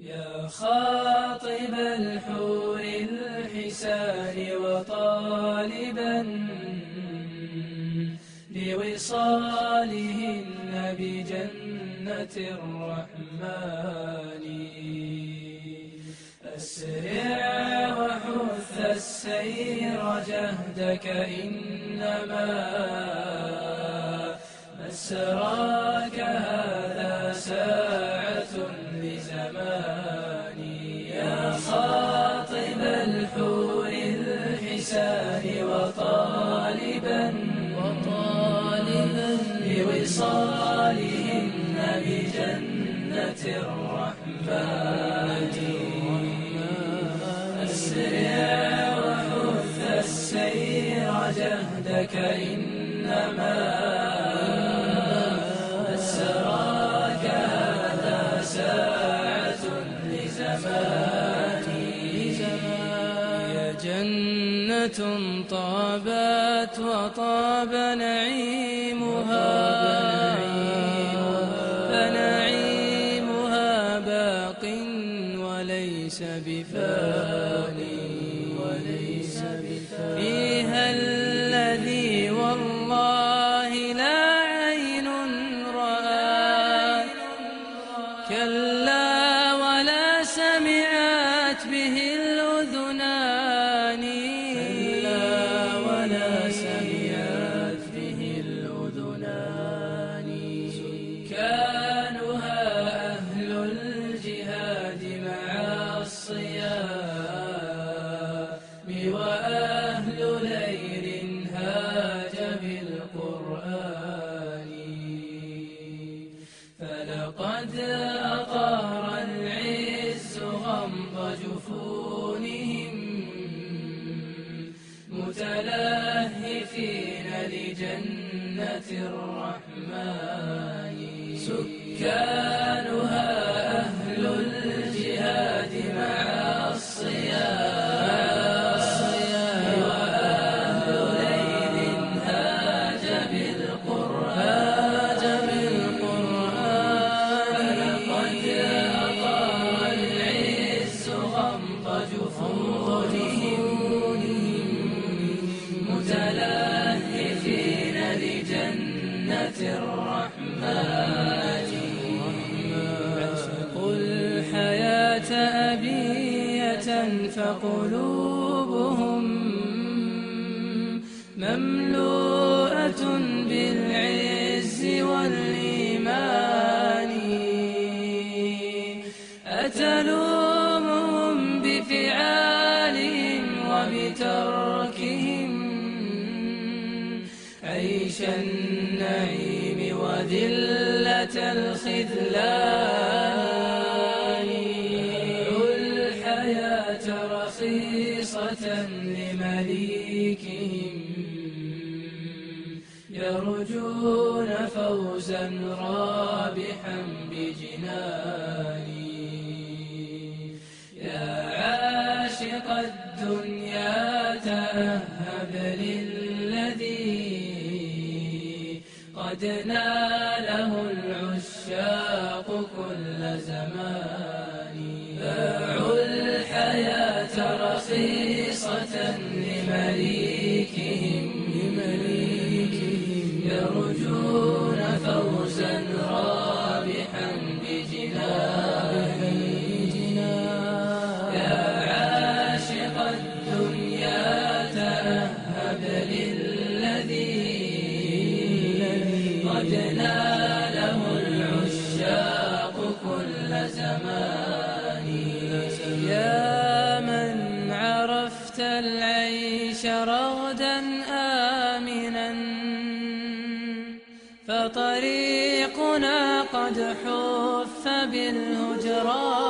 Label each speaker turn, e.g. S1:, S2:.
S1: يا خاطب الحور الحسان وطالبا لوصالهن بجنة الرحمن. أسرع وحث السير جهدك إنما مسراك هذا ساعة بوصالهن بجنة الرحمن. أسرع وحث السير جهدك إنما طابت وطاب نعيمها. فنعيمها باق وليس بفاني. فيها الذي فلقد أطار العز غمض جفونهم متلهفين لجنة الرحمن. سكانها أبية فقلوبهم مملوءة بالعز والإيمان. أتلومهم بفعالهم وبتركهم عيش النعيم وذلة الخذلان. لمليكهم يرجون فوزا رابحا بجناني. يا عاشق الدنيا تأهب للذي قد ناله العشاق كل زمان. باعوا الحياة رخيصة لمليكهم لمليكهم يرجون فوزا رابحا بجنانه يا عاشق الدنيا تأهب للذي قد ناله العيش رغدا آمنا. فطريقنا قد حف بالهجران.